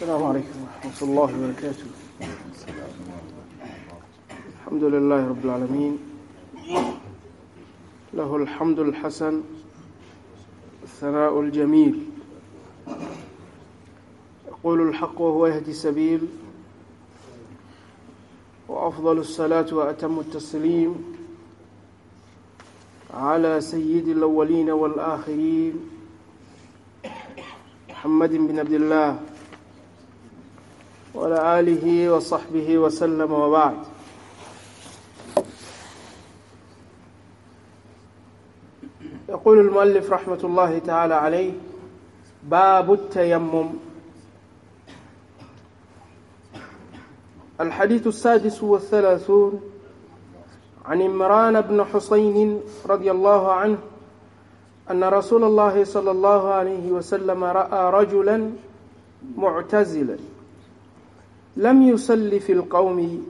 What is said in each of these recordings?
السلام عليكم ورحمة الله وبركاته. الحمد لله رب العالمين. له الحمد الحسن الثناء الجميل. يقول الحق وهو يهدي السبيل. وأفضل الصلاة وأتم التسليم على سيد الأولين والآخرين محمد بن عبد الله. وعلى آله وصحبه وسلم وبعد. يقول المؤلف رحمة الله تعالى عليه باب التيمم. الحديث السادس والثلاثون عن عمران بن حسين رضي الله عنه أن رسول الله صلى الله عليه وسلم رأى رجلا معتزلا. لم يصل في القوم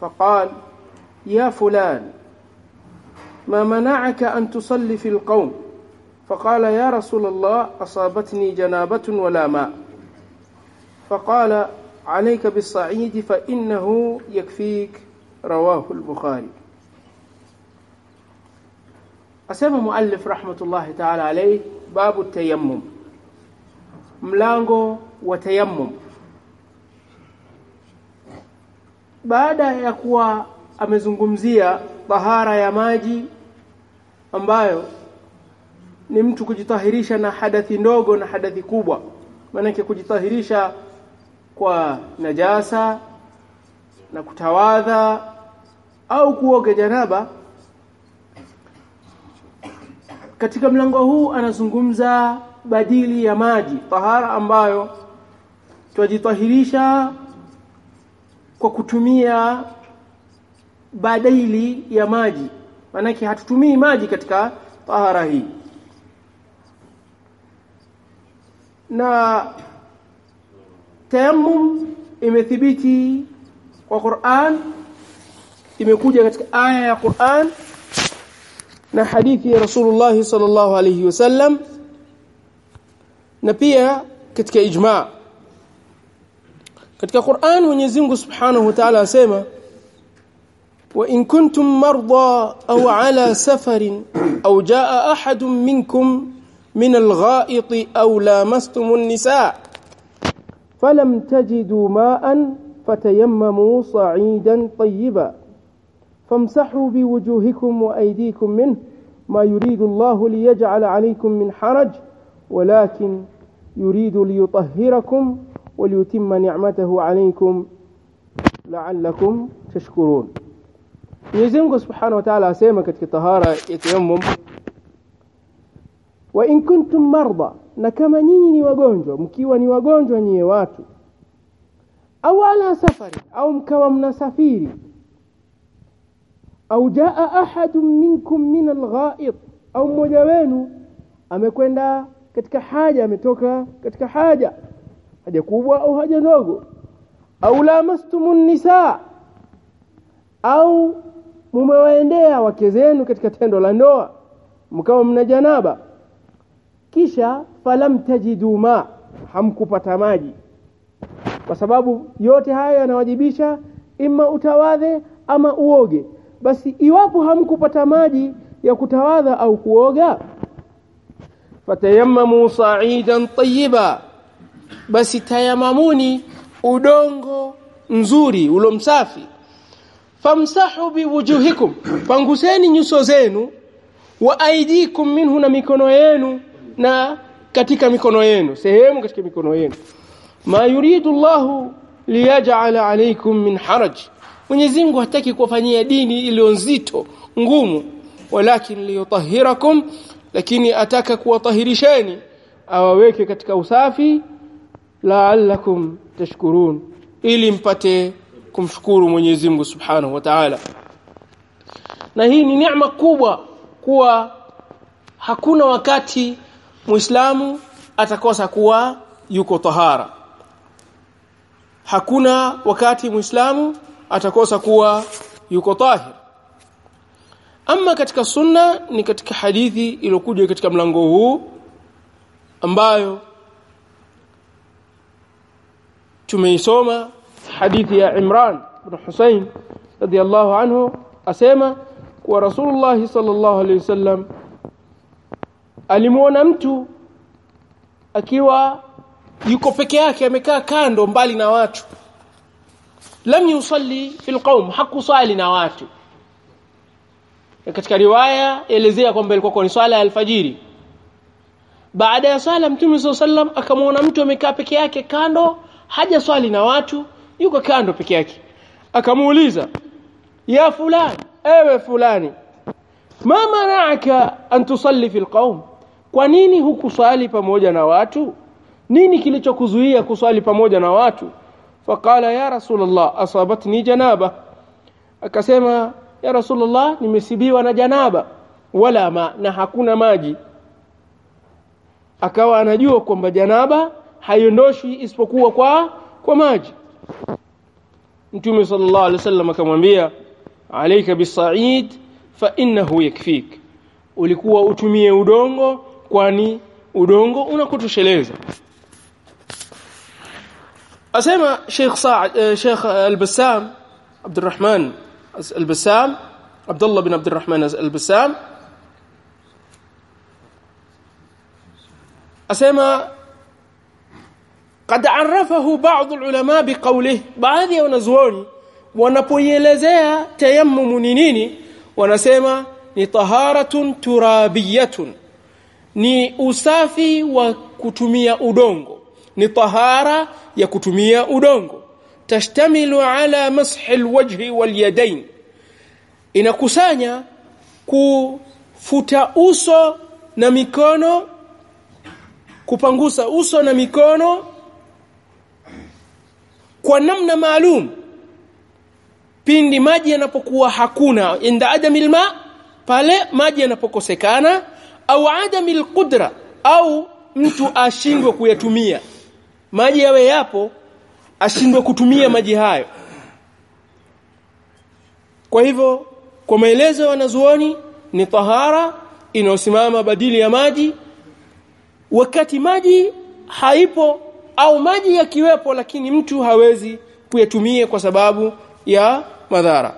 فقال يا فلان ما منعك أن تصلي في القوم؟ فقال يا رسول الله أصابتني جنابة ولا ماء. فقال عليك بالصعيد فإنه يكفيك. رواه البخاري. asema muallif rahmatullahi ta'ala alayhi babu tayammum mlango wa tayammum baada ya kuwa amezungumzia tahara ya maji ambayo ni mtu kujitahirisha na hadathi ndogo na hadathi kubwa. Maanake kujitahirisha kwa najasa na kutawadha au kuoga janaba katika mlango huu anazungumza badili ya maji tahara ambayo twajitahirisha kwa kutumia badaili ya maji. Maanake hatutumii maji katika tahara hii. Na tayammum imethibiti kwa Qur'an imekuja katika aya ya Qur'an na hadithi ya Rasulullah sallallahu alayhi wasallam na pia katika ijma katika Qur'an Mwenyezi Mungu Subhanahu wa Ta'ala asema wa in kuntum marda aw ala safarin aw jaa ahadun minkum min al-gha'it aw lamastum an-nisaa falam tajidu ma'an fatayammamu sa'idan tayyiban فامسحوا بوجوهكم وأيديكم منه ما يريد الله ليجعل عليكم من حرج ولكن يريد ليطهركم وليتم نعمته عليكم لعلكم تشكرون Mwenyezi Mungu Subhanahu wa Ta'ala asema katika tahara ya tayammum wa in kuntum marda na kama nyinyi ni wagonjwa mkiwa ni wagonjwa nyie watu au ala safari au mkawa mnasafiri au jaa ahadun minkum min algha'id au mmoja wenu amekwenda katika haja ametoka katika haja haja kubwa au haja ndogo? Au lamastumun nisa? Au mumewaendea wake zenu katika tendo la ndoa mkawa mna janaba? Kisha falam tajidu ma hamkupata maji. Kwa sababu yote haya yanawajibisha imma utawadhe ama uoge. Basi iwapo hamkupata maji ya kutawadha au kuoga? Fatayammamu sa'idan tayyiba basi tayamamuni udongo nzuri ulo msafi famsahu biwujuhikum panguseni nyuso zenu wa aidikum minhu na mikono yenu na katika mikono yenu sehemu katika mikono yenu. Ma yuridu Allahu liyaj'ala alaykum min haraj. Mwenyezi Mungu hataki kuwafanyia dini iliyo nzito ngumu. Walakin liyutahhirakum lakini ataka kuwatahirisheni awaweke katika usafi la'allakum tashkurun ili mpate kumshukuru Mwenyezi Mungu Subhanahu wa Ta'ala. Na hii ni neema kubwa kuwa hakuna wakati Muislamu atakosa kuwa yuko tahara. Hakuna wakati Muislamu atakosa kuwa yuko tahir. Ama katika sunna ni katika hadithi iliyokuja katika mlango huu ambayo tumeisoma hadithi ya Imran ibn Hussein radiyallahu anhu asema kuwa Rasulullah sallallahu alaihi wasallam alimuona mtu akiwa yuko peke yake amekaa kando mbali na watu. Lam yusalli fil qaum hakusali na watu. Katika riwaya elezea kwamba ilikuwa ni swala ya alfajiri. Baada ya sala mtume sallam akamwona mtu amekaa peke yake kando haja swali na watu yuko kando peke yake. Akamuuliza ya fulani ewe fulani ma mana'aka an tusalli fil qaum kwa nini hukuswali pamoja na watu? Nini kilichokuzuia kuswali pamoja na watu? Faqala ya rasulullah asabatni janaba. Akasema ya rasulullah nimesibiwa na janaba wala ma na hakuna maji. Akawa anajua kwamba janaba haiondoshwi isipokuwa kwa kwa maji Mtume sallallahu alaihi wasallam akamwambia alayka bisaid fa innahu yakfik ulikuwa utumie udongo kwani udongo unakutosheleza asema Sheikh Sa'd Sheikh Al-Bassam Abdurrahman Al-Bassam Abdullah bin Abdurrahman Al-Bassam asema qad arafahu ba'd ulama biqawlihi. Baadhi ya wanazuoni wanapoielezea tayammum ni nini wanasema ni taharatun turabiyatun. Ni usafi wa kutumia udongo. Ni tahara ya kutumia udongo. Tashtamilu ala mashi alwajhi walyadain inakusanya kufuta uso na mikono kupangusa uso na mikono kwa namna maalum pindi maji yanapokuwa hakuna inda adamil ma pale maji yanapokosekana au adamil qudra au mtu ashindwe kuyatumia. Maji yawe yapo ashindwe kutumia maji hayo. Kwa hivyo kwa maelezo wanazuoni ni tahara inayosimama badili ya maji. Wakati maji haipo au maji yakiwepo lakini mtu hawezi kuyatumia kwa sababu ya madhara.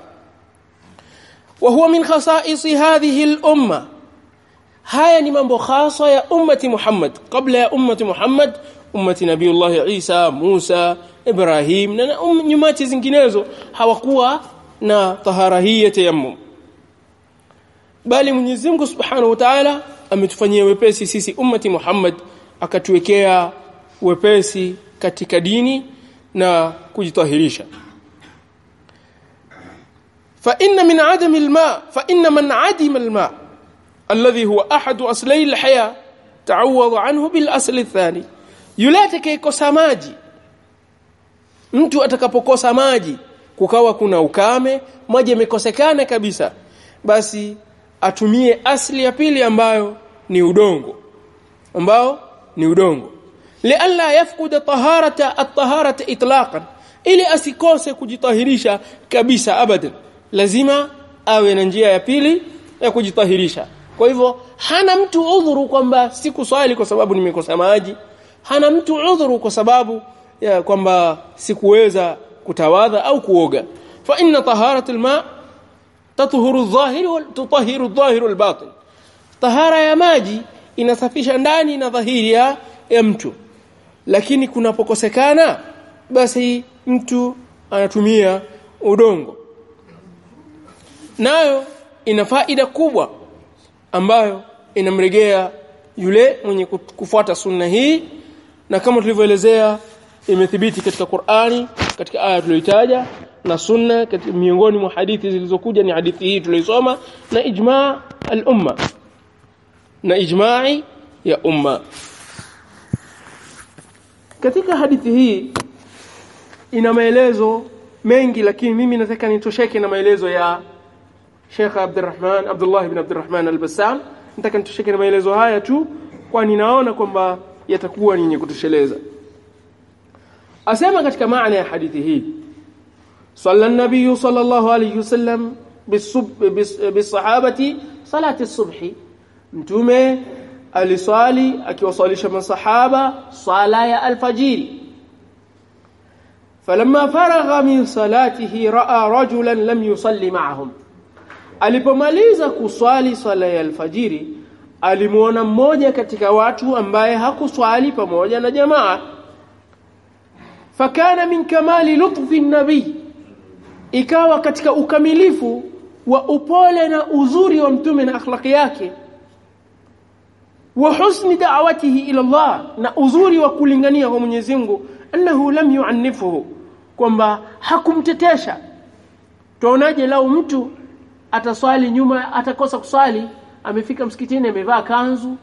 Wa huwa min khasa'is hadhihi al-umma. Haya ni mambo khasa ya ummati Muhammad kabla ya ummati Muhammad ummati Nabiullah Isa Musa Ibrahim na um, nyumati zinginezo hawakuwa na tahara hii ya tayammum. Bali Mwenyezi Mungu Subhanahu wa Ta'ala ametufanyia wepesi sisi ummati Muhammad akatuwekea wepesi katika dini na kujitahirisha fa inna min adami alma fa inna man adima alma alladhi huwa ahad aslay alhaya ta'awwadha anhu bil asl athani yule atakayekosa maji mtu atakapokosa maji kukawa kuna ukame maji yamekosekana kabisa basi atumie asli ya pili ambayo ni udongo ambao ni udongo lialla yafkuda taharata at-taharata itlaqan ili asikose kujitahirisha kabisa abadan lazima awe na njia ya pili ya kujitahirisha kwa hivyo hana mtu udhuru kwamba sikuswali kwa sababu nimekosa maji hana mtu udhuru kwa sababu ya kwamba sikuweza kutawadha au kuoga fa inna taharata al-ma tathuru adh-dhahir wa tutahhiru adh-dhahir wal-batin tahara ya maji inasafisha ndani na dhahiri ya mtu lakini kunapokosekana basi mtu anatumia udongo. Nayo ina faida kubwa ambayo inamregea yule mwenye kufuata sunna hii. Na kama tulivyoelezea imethibiti katika Qur'ani katika aya tuliyotaja na sunna miongoni mwa hadithi zilizokuja ni hadithi hii tuliyosoma na ijma' al-umma. Na ijma'i ya umma katika hadithi hii ina maelezo mengi lakini mimi nataka nitosheke na maelezo ya Sheikh Abdurrahman Abdullah ibn Abdurrahman al-Bassam nataka nitosheke na maelezo haya tu kwani naona kwamba yatakuwa ni yenye kutosheleza asema katika maana ya hadithi hii صلى النبي صلى الله عليه وسلم بالصب بالصحابه صلاه الصبح mtume aliswali akiwaswalisha masahaba swala ya alfajiri. Falamma faragha min salatihi raa rajulan lam yusalli ma'ahum. Alipomaliza kuswali swala ya alfajiri alimuona mmoja katika watu ambaye hakuswali pamoja na jamaa. Fakana min kamali lutfi nabii ikawa katika ukamilifu wa upole na uzuri wa mtume na akhlaqi yake wa husni da'watihi ila Allah na uzuri wa kulingania kwa Mwenyezi Mungu annahu lam yu'annifuhu kwamba hakumtetesha. Tuonaje lao mtu ataswali nyuma atakosa kuswali amefika msikitini amevaa kanzu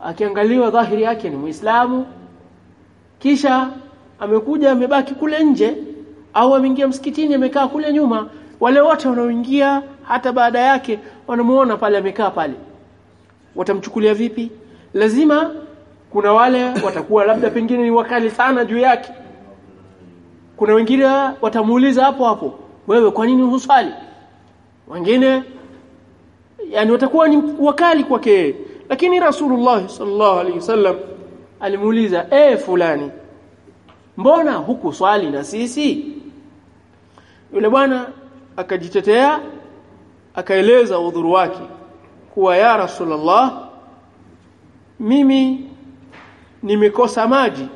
akiangaliwa dhahiri yake ni Muislamu kisha amekuja amebaki kule nje au ameingia msikitini amekaa kule nyuma wale wote wanaoingia hata baada yake wanamuona pale amekaa pale watamchukulia vipi? Lazima kuna wale watakuwa labda pengine ni wakali sana juu yake. Kuna wengine watamuuliza hapo hapo wewe kwa nini husali wengine yani watakuwa ni wakali kwake. Lakini rasulullah sallallahu alaihi wasallam alimuuliza eh fulani mbona huku swali na sisi? Yule bwana akajitetea akaeleza udhuru wake kuwa ya rasulullah mimi nimekosa maji.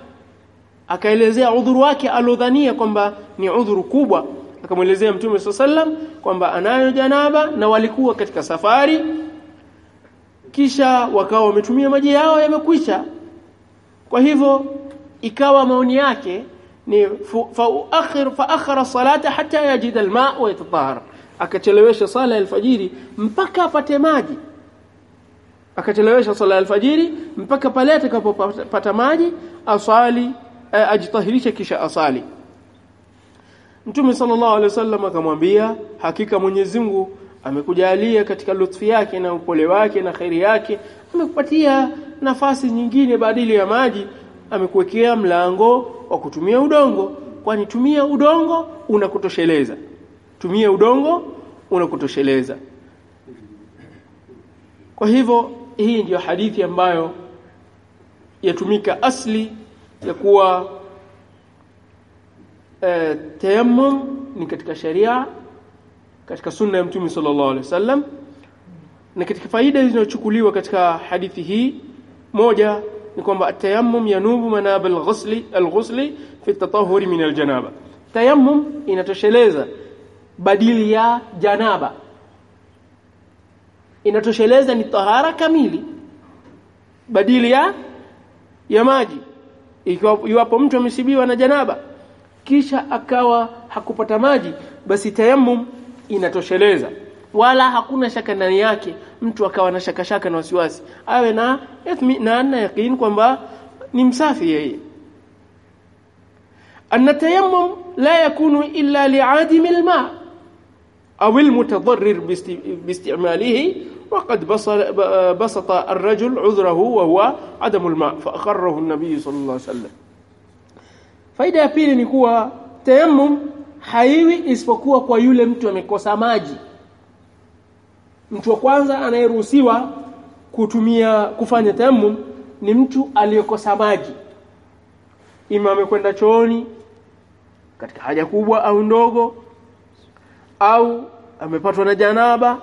Akaelezea udhuru wake alodhania kwamba ni udhuru kubwa. Akamwelezea mtume sallam kwamba anayo janaba na walikuwa katika safari. Kisha wakawa wametumia maji yao yamekwisha. Kwa hivyo ikawa maoni yake ni fa akhir fa akhara salata hatta yajida alma wa yatatahara akachelewesha sala ya alfajiri mpaka apate maji. Akachelewesha sala ya alfajiri mpaka pale atakapopata maji asali ajitahirisha kisha asali. Mtume sallallahu alaihi wasallam akamwambia hakika Mwenyezi Mungu amekujalia katika lutfi yake na upole wake na khairi yake amekupatia nafasi nyingine badili ya maji amekuwekea mlango wa kutumia udongo. Kwani tumia udongo unakutosheleza tumia udongo unakutosheleza. Kwa hivyo hii ndiyo hadithi ambayo yatumika asli ya kuwa e, tayammum ni katika sharia katika sunna ya mtume sallallahu alaihi wasallam. Na katika faida zinazochukuliwa katika hadithi hii moja ni kwamba tayammum yanubu manab al-ghusli al-ghusli fi at-tatahhur min al-janaba. Tayammum inatosheleza badili ya janaba. Inatosheleza ni tahara kamili. Badili ya ya maji. Iwapo mtu amesibiwa na janaba kisha akawa hakupata maji basi tayammum inatosheleza. Wala hakuna shaka ndani yake mtu akawa na shaka shaka na wasiwasi. Awe na na na yakin kwamba ni msafi yeye. Anna la yakunu illa li'adimi al-ma' أو المتضرر باستعماله وقد بسط الرجل عذره وهو عدم الماء فأقره النبي صلى الله عليه وسلم faida ya pili ni kuwa tayammum haiwi isipokuwa kwa yule mtu amekosa maji mtu wa kwanza anayeruhusiwa kutumia kufanya tayammum ni mtu aliyekosa maji ima amekwenda chooni katika haja kubwa au ndogo au amepatwa na janaba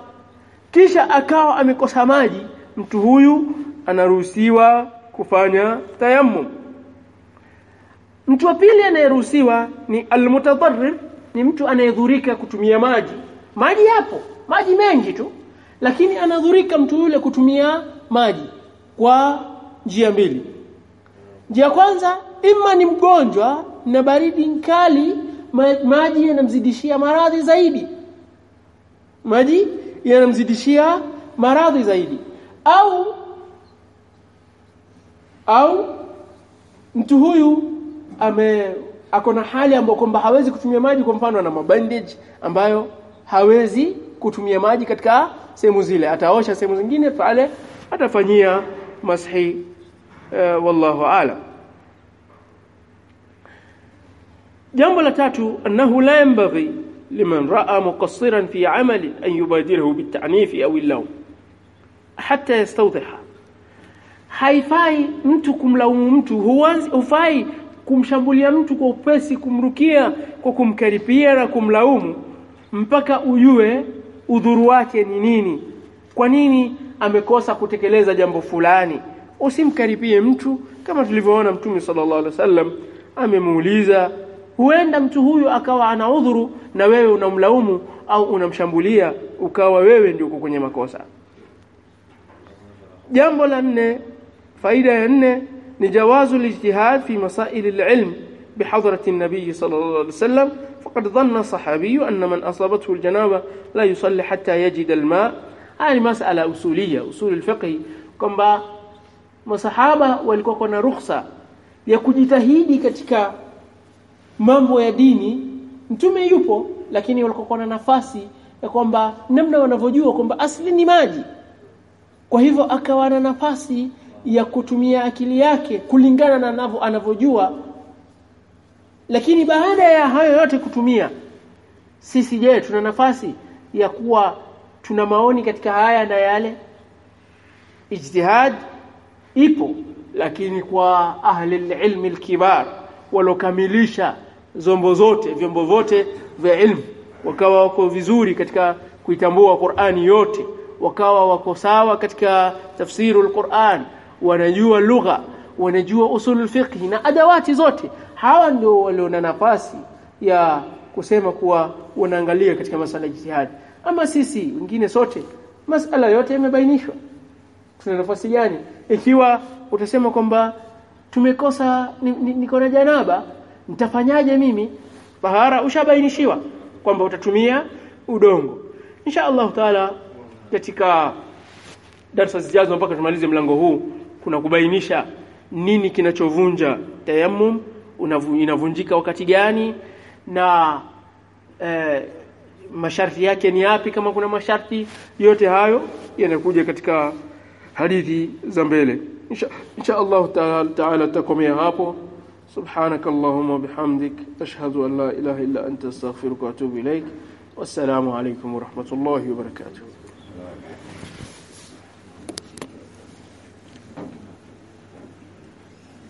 kisha akawa amekosa maji mtu huyu anaruhusiwa kufanya tayammum. Mtu wa pili anayeruhusiwa ni almutadarrir ni mtu anayedhurika kutumia maji. Maji yapo maji mengi tu lakini anadhurika mtu yule kutumia maji kwa njia mbili. Njia kwanza ima ni mgonjwa na baridi nkali maji yanamzidishia maradhi zaidi. Maji yanamzidishia maradhi zaidi. Au au mtu huyu ame ako na hali ambayo kwamba hawezi kutumia maji kwa mfano ana mabandage ambayo hawezi kutumia maji katika sehemu zile. Ataosha sehemu zingine pale atafanyia mashi uh, wallahu aalam jambo la tatu annahu la yanbaghi liman raa muqassiran fi amali an yubadirahu bitanif au illawm hatta yastawdiha. Haifai mtu kumlaumu mtu huanzi hufai kumshambulia mtu kwa upesi kumrukia kwa kumkaripia na kumlaumu mpaka ujue udhuru wake ni nini. Kwa nini amekosa kutekeleza jambo fulani? Usimkaripie mtu kama tulivyoona mtume sallallahu alaihi wasallam amemuuliza huenda mtu huyu akawa ana udhuru na wewe unamlaumu au unamshambulia ukawa wewe ndio uko kwenye makosa jambo la nne faida ya nne ni jawazu lijtihad fi masail alilm بحضرة النبي صلى الله عليه وسلم فقد ظن صحابي أن من أصابته الجنابة لا يصلي حتى يجد الماء هذه مسألة أصولية أصول الفقه kwamba masahaba walikuwa kuna ruhusa ya kujitahidi katika mambo ya dini mtume yupo lakini walikuwa na nafasi ya kwamba namna wanavyojua kwamba asili ni maji. Kwa hivyo akawa na nafasi ya kutumia akili yake kulingana na anavyo anavyojua. Lakini baada ya hayo yote kutumia sisi je tuna nafasi ya kuwa tuna maoni katika haya na yale? Ijtihad ipo lakini kwa ahli ilmi alkibar walokamilisha zombo zote vyombo vyote vya ilmu. Wakawa wako vizuri katika kuitambua Qur'ani yote. Wakawa wako sawa katika tafsiru al-Qur'an wanajua lugha wanajua usul fiqh na adawati zote. Hawa ndio waliona nafasi ya kusema kuwa wanaangalia katika masala ya jihad. Ama sisi wengine sote masala yote yamebainishwa. Tuna nafasi gani? Ikiwa utasema kwamba tumekosa niko ni, ni na janaba nitafanyaje mimi? Bahara ushabainishiwa kwamba utatumia udongo. Insha Allah taala katika darasa zijazo mpaka tumalize mlango huu kuna kubainisha nini kinachovunja tayammum inavunjika wakati gani na eh, masharti yake ni yapi kama kuna masharti yote hayo yanakuja katika hadithi za mbele. Insha, insha Allah taala takomea hapo سبحانك اللهم وبحمدك أشهد أن لا إله إلا أنت أستغفرك وأتوب إليك والسلام عليكم ورحمة الله وبركاته.